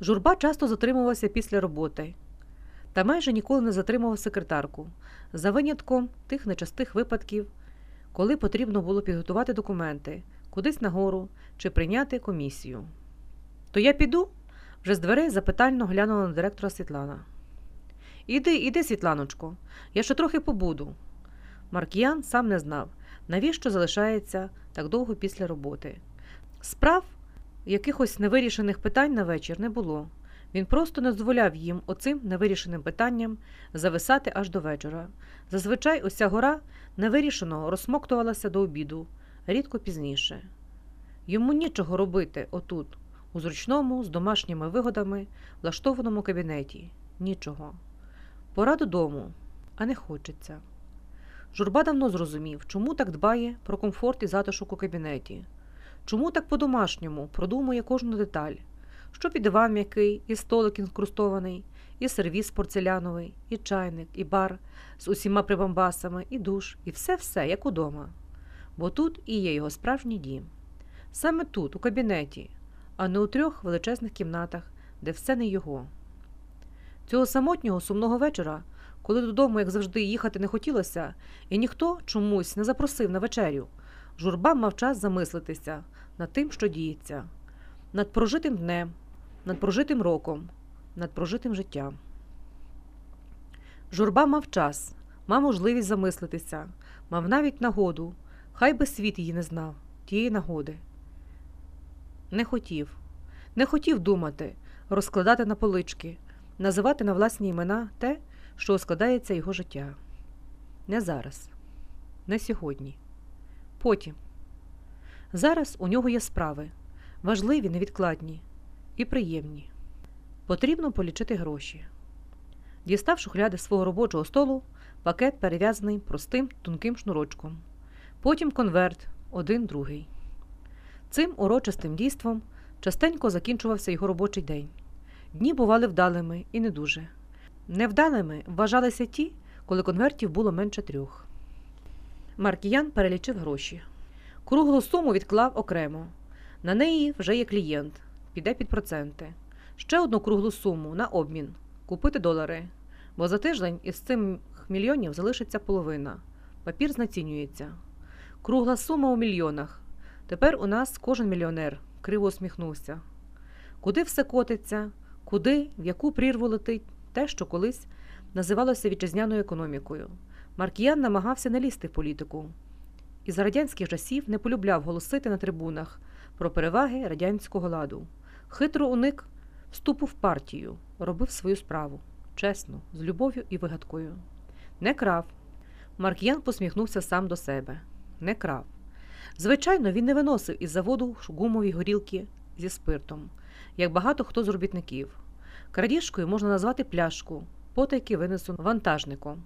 Журба часто затримувався після роботи та майже ніколи не затримував секретарку, за винятком тих нечастих випадків, коли потрібно було підготувати документи, кудись нагору чи прийняти комісію. То я піду? вже з дверей запитально глянула на директора Світлана. Іди, іди, Світланочко, я ще трохи побуду. Маркіян сам не знав, навіщо залишається так довго після роботи. Справ, якихось невирішених питань на вечір не було. Він просто не дозволяв їм оцим невирішеним питанням зависати аж до вечора. Зазвичай уся гора невирішеного розсмоктувалася до обіду, рідко пізніше. Йому нічого робити отут, у зручному, з домашніми вигодами, влаштованому кабінеті. Нічого. Пора додому, а не хочеться. Журба давно зрозумів, чому так дбає про комфорт і затишок у кабінеті, чому так по-домашньому продумує кожну деталь, що під диван м'який, і столик інкрустований, і сервіс порцеляновий, і чайник, і бар з усіма прибамбасами, і душ, і все-все, як удома. Бо тут і є його справжній дім. Саме тут, у кабінеті, а не у трьох величезних кімнатах, де все не його. Цього самотнього сумного вечора, коли додому, як завжди, їхати не хотілося, і ніхто чомусь не запросив на вечерю, журба мав час замислитися над тим, що діється, над прожитим днем, над прожитим роком, над прожитим життям. Журба мав час, мав можливість замислитися, мав навіть нагоду, хай би світ її не знав, тієї нагоди. Не хотів, не хотів думати, розкладати на полички, називати на власні імена те, що складається його життя. Не зараз, не сьогодні. Потім. Зараз у нього є справи важливі, невідкладні і приємні. Потрібно полічити гроші. Дістав шухляди свого робочого столу, пакет перев'язаний простим тонким шнурочком. Потім конверт, один другий. Цим урочистим дійством частенько закінчувався його робочий день. Дні бували вдалими і не дуже. Невдалими вважалися ті, коли конвертів було менше трьох. Маркіян перелічив гроші. Круглу суму відклав окремо. На неї вже є клієнт, піде під проценти. Ще одну круглу суму на обмін купити долари. Бо за тиждень із цих мільйонів залишиться половина. Папір знецінюється. Кругла сума у мільйонах. Тепер у нас кожен мільйонер криво усміхнувся. Куди все котиться, куди, в яку прірву летить те, що колись називалося вітчизняною економікою. Маркіян намагався не лізти в політику. І за радянських часів не полюбляв голосити на трибунах про переваги радянського ладу. Хитро уник вступу в партію, робив свою справу чесно, з любов'ю і вигадкою. Не крав. Маркіян посміхнувся сам до себе. Не крав. Звичайно, він не виносив із заводу гумові горілки зі спиртом, як багато хто з робітників. Крадіжкою можна назвати пляшку, потайки винесу вантажником.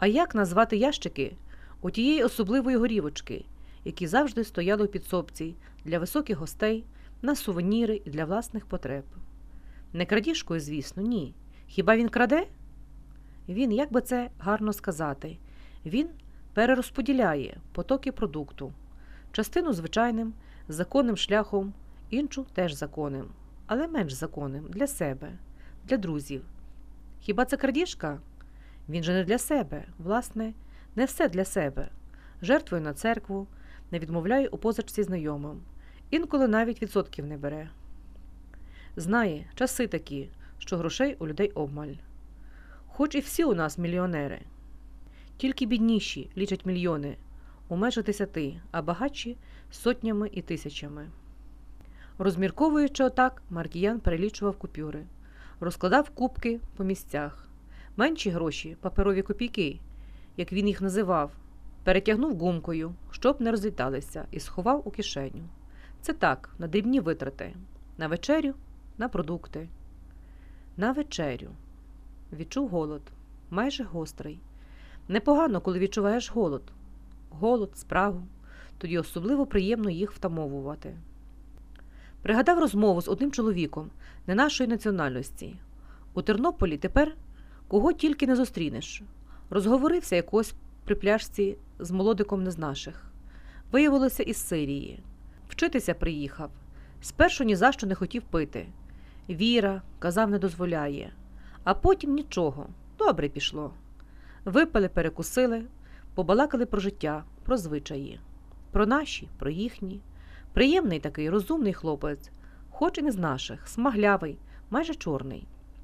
А як назвати ящики у тієї особливої горівочки, які завжди стояли у підсобці для високих гостей, на сувеніри і для власних потреб? Не крадіжкою, звісно, ні. Хіба він краде? Він, як би це гарно сказати, він перерозподіляє потоки продукту, частину звичайним, законним шляхом, іншу теж законним, але менш законним для себе, для друзів. Хіба це крадіжка? Він же не для себе, власне, не все для себе. Жертвує на церкву, не відмовляє у позичці знайомим, інколи навіть відсотків не бере. Знає, часи такі, що грошей у людей обмаль. Хоч і всі у нас мільйонери. Тільки бідніші лічать мільйони у межах десяти, а багатші сотнями і тисячами. Розмірковуючи отак, Маркіян перелічував купюри, розкладав кубки по місцях, менші гроші, паперові копійки, як він їх називав, перетягнув гумкою, щоб не розліталися, і сховав у кишеню. Це так, на дрібні витрати, на вечерю, на продукти. На вечерю. Відчув голод, майже гострий. Непогано, коли відчуваєш голод. Голод, спрагу, тоді особливо приємно їх втамовувати. Пригадав розмову з одним чоловіком не нашої національності. У Тернополі тепер кого тільки не зустрінеш. Розговорився якось при пляшці з молодиком не з наших. Виявилося із Сирії. Вчитися приїхав. Спершу ні за що не хотів пити. Віра, казав, не дозволяє. А потім нічого, добре пішло. Випили, перекусили, побалакали про життя, про звичаї, про наші, про їхні. Приємний такий, розумний хлопець, хоч і не з наших, смаглявий, майже чорний.